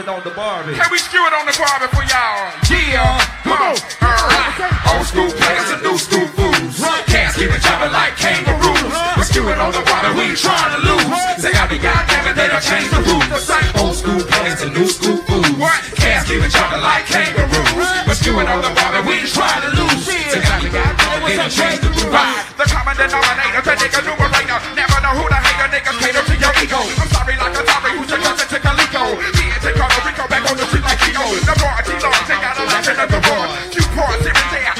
it on the Barbie. Can we skew it on the Barbie for y'all? Yeah, come on. Alright. Old school players and new school fools. Can't keep it jumping like kangaroos. We skew it on the Barbie, we ain't trying to lose. Say, I be goddamn it, they done changed the rules. The same old school players and new school fools. Can't keep it jumping like kangaroos. We skew it on the Barbie, we ain't trying to lose. Say, I be goddamn it, they done changed the rules. The common denominator, the nigga numerator.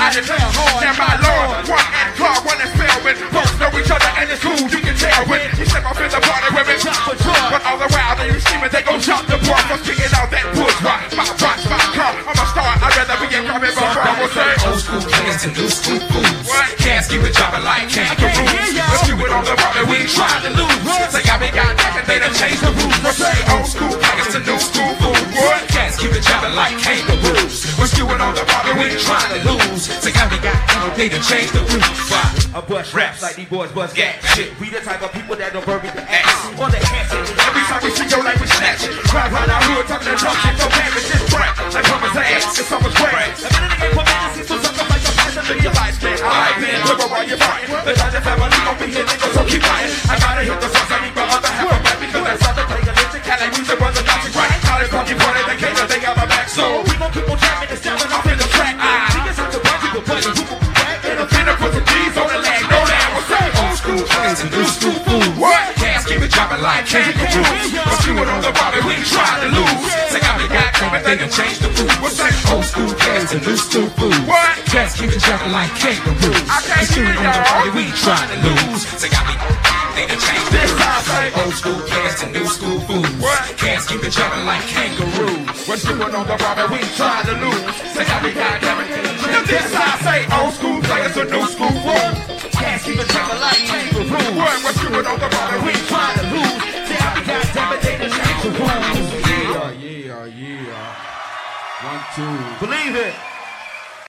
I declare. Now my lord, one and Clark, one and spell when folks know each other and it's cool. You can tell when you step off in the party for joy. But all the while they screaming, they gon' jump the bar for kicking out that bush rock. My rock, my car. I'm a star, I'd rather be a comic book star. We'll say old school players and new school fools. Can't keep it jumping like kangaroos. Let's do it on the road and we ain't trying to lose. Say I be goddamn it, they done changed the rules. We'll say old school players and new school fools. Can't keep it jumping like kangaroos. Do it on the road we ain't trying to lose. Say I be goddamn it, they done changed the rules. I bust raps like these boys bust gas. Shit, we the type of people that don't bury the ass. On the hands, Every time we see your life, we snatch it. Drive around our hood, talking that talk shit, no damage, just crap. Like Pumpers ass, it's always crap. A minute ain't for minutes, so sacrifice your passion to your life, man. Man, look while you're fighting. The Johnson family gon' be back? And I'm finna put some G's on the leg, no damn, what's that? Old school players and new school fools. What? Can't keep it dropping like kangaroos. But you on the body, we trying to lose. Say I be got coming, they done changed the rules. What's that? Old school players and new school fools. What? Can't keep it dropping like kangaroos. But you it on the body, we trying to lose. Say I be they done changed the rules. Old school players and new school fools. What? Can't keep it jumping like kangaroos. What you it on the body, we trying to lose. Say I be got coming. This I say old school players and new school fools. Can't keep it jumping like kangaroos. What? What you on the body, we trying to lose. Be goddamn it, they done changed the rules. Yeah, yeah, yeah. One, two. Believe it.